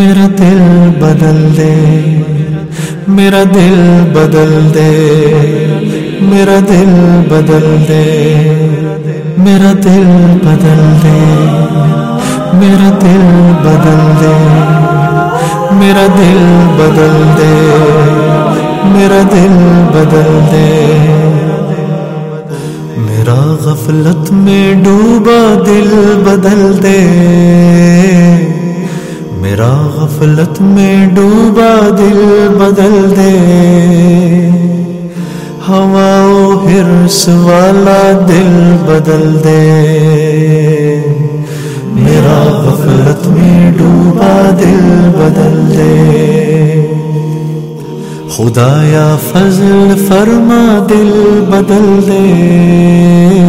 میرا دل بدل دے، میرا دل بدل دے، میرا دل بدل دے، میرا دل بدل دے، میرا دل بدل دے، میرا دل بدل دے، میرا دل بدل دے۔ میرا غفلت میں ڈوبا دل بدل دے۔ میرا غفلت میں ڈوبا دل بدل دے۔ ہوا ہرس والا دل بدل دے۔ میرا غفلت میں ڈوبا دل بدل دے۔ خدا یا فضل فرما دل بدل دے۔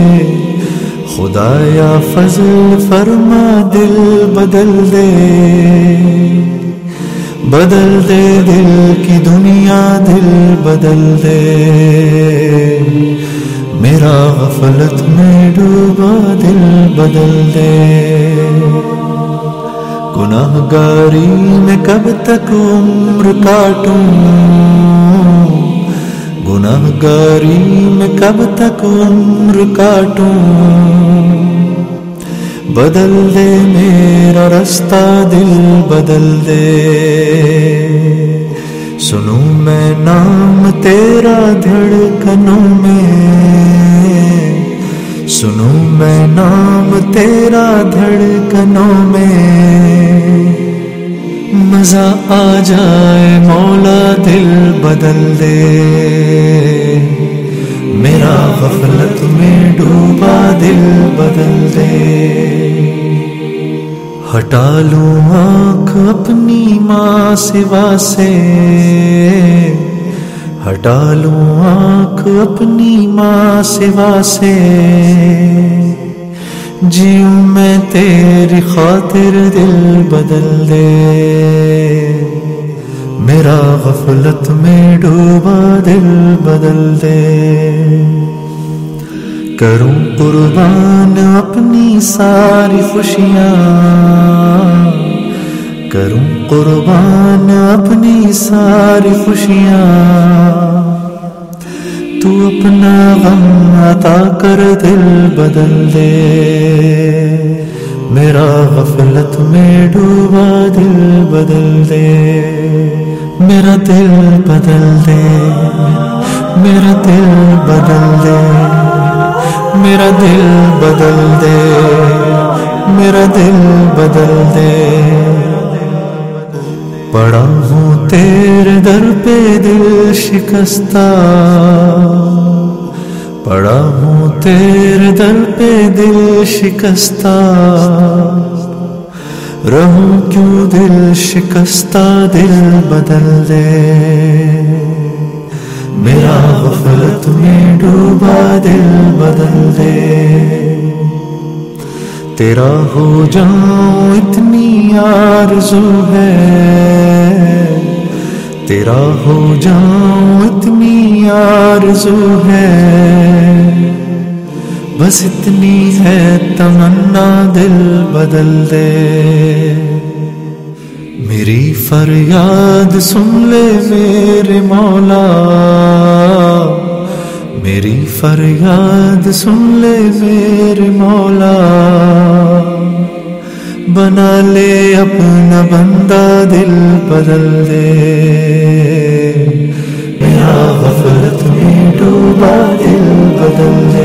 خدا یا فضل فرما، دل بدل دے۔ بدل دے دل کی دنیا، دل بدل دے۔ میرا غفلت میں ڈوبا، دل بدل دے۔ گناہ گاری میں کب تک عمر کاٹوں؟ گناہ گاری میں کب تک عمر کاٹوں؟ بدل دے میرا رستہ، دل بدل دے۔ سنوں میں نام تیرا دھڑکنوں میں۔ سنوں میں نام تیرا دھڑکنوں میں۔ مزہ آ جائے مولا، دل بدل دے۔ میرا غفلت میں ڈوبا، دل بدل دے۔ ہٹا لوں آنکھ اپنی ماں سوا سے۔ ہٹا لوں آنکھ اپنی ماں سوا سے۔ جیوں میں تیری خاطر دل بدل دے۔ میرا غفلت میں ڈوبا دل بدل دے۔ کروں قربان اپنی ساری خوشیاں۔ کروں قربان اپنی ساری خوشیاں۔ تو اپنا غم عطا کر دل بدل دے۔ میرا غفلت میں ڈوبا دل بدل دے۔ میرا دل بدل دے۔ میرا دل بدل دے۔ میرا دل بدل دے، میرا دل بدل دے۔ پڑا ہوں تیرے در پہ دل شکستہ۔ پڑا ہوں تیرے در پہ دل شکستہ۔ رہوں کیوں دل شکستہ، دل بدل دے۔ میرا غفلت میں ڈوبا دل بدل دے۔ تیرا ہو جاؤں اتنی آرزو ہے۔ تیرا ہو جاؤں اتنی آرزو ہے۔ بس اتنی ہے تمنا دل بدل دے۔ میری فریاد سن لے میرے مولا۔ فریاد سن لے میرے مولا بنا لے اپنا بندہ دل بدل دے۔ میرا غفلت میں ڈوبا دل بدل دے۔